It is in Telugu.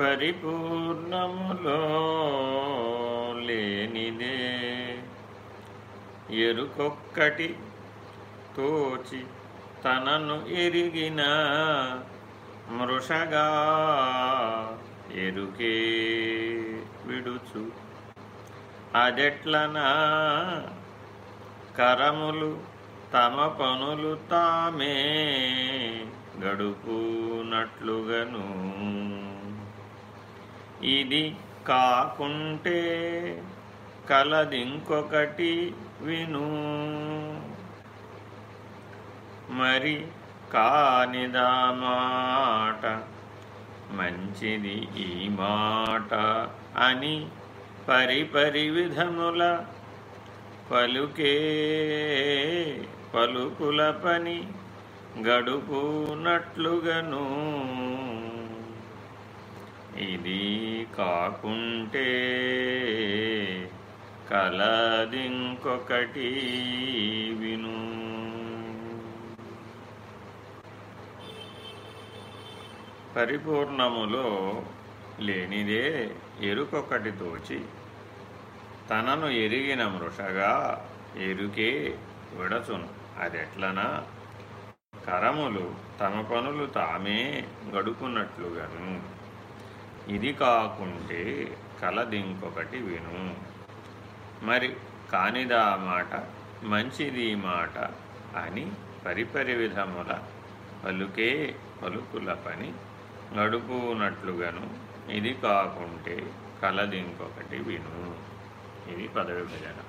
పరిపూర్ణములో లేనిదే ఎరుకొక్కటి తోచి తనను ఎరిగిన మృషగా ఎరుకే విడుచు. అదెట్లనా కరములు తమ పనులు తామే గడుపునట్లుగను. ఇది కాకుంటే కలదింకొకటి విను. మరి కానిదా మాట? మంచిది ఈ మాట అని పరిపరి విధముల పలుకే పలుకుల పని గడుపునట్లుగను. ఇది కాకుంటే కలదింకొకటి విను. పరిపూర్ణములో లేనిదే ఎరుకొకటి తోచి తనను ఎరిగిన మృషగా ఎరుకే విడచును. అదెట్లనా? కరములు తమ పనులు తామే గడుపున్నట్లుగాను ఇది కాకుంటే కలదింకొకటి విను. మరి కానిదా మాట మంచిది మాట అని పరిపరి విధముల పలుకే పలుకుల పని గడుపునట్లుగాను ఇది కాకుంటే కలదింకొకటి విను. ఇది పదవి భజన